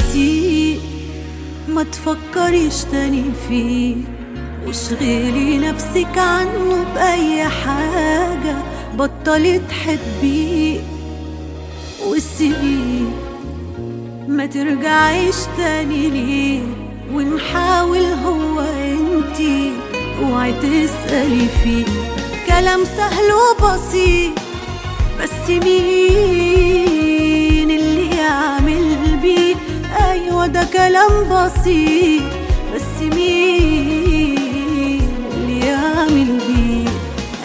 انسي ما تفكريش تاني فيه واشغلي نفسك عنه بأي حاجة. بطلي تحبيه وسيبيه ما ترجعيش تاني ليه ونحاول هو انتي. اوعي تسألي فيه كلام سهل وبسيط. بس مين؟ ده كلام بسيط بس مين اللي يعمل بيه؟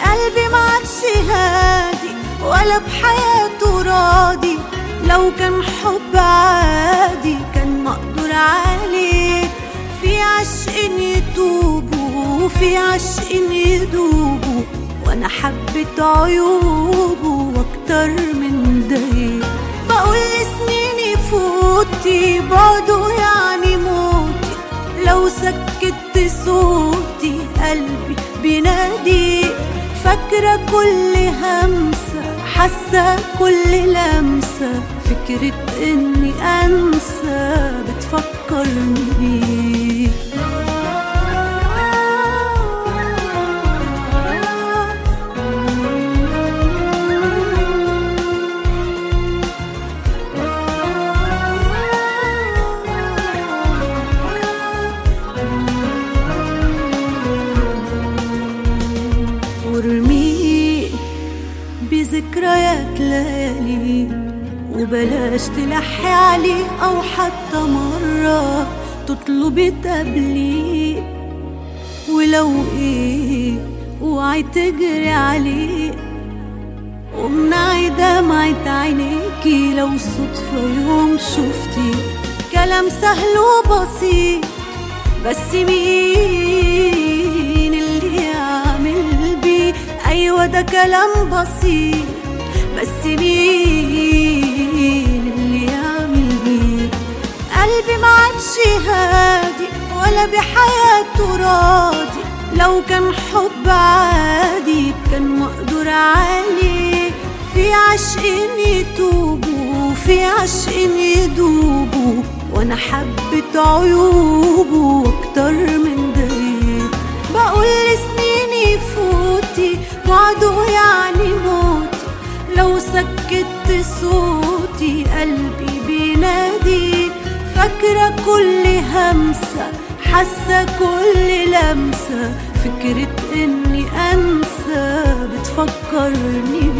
قلبي ما عادش هادي ولا بحياته راضي. لو كان حب عادي كان مقدور عليه. في عشق يتوبوا وفي عشق يدوبوا وأنا حبيت عيوبه. لو سكت صوتي قلبي بينادي فاكرة كل همسة حاسة كل لمسة. فكرة إني أنسى بتفكرني بيه ليالي وبلاش تلحي عليه أو حتى مرة تطلبي تقابليه ولو إيه اوعي تجري عليه وامنعي دمعة عينيكي لو صدفة يوم شفتي. كلام سهل وبسيط بس مين اللي يعمل بيه؟ أيوه ده كلام بسيط. بس مين اللي يعمل بيه قلبي ما عادش هادي ولا بحياته راضي لو كان حب عادي كان مقدور عليه في عشق يتوبوا وفي عشق يدوبوا وأنا حبيت عيوبه أكتر من ده بقول سنيني فوتي بعده يعني سكت صوتي قلبي بينادي. فاكرة كل همسة حاسة كل لمسة. فكرة إني أنسى بتفكرني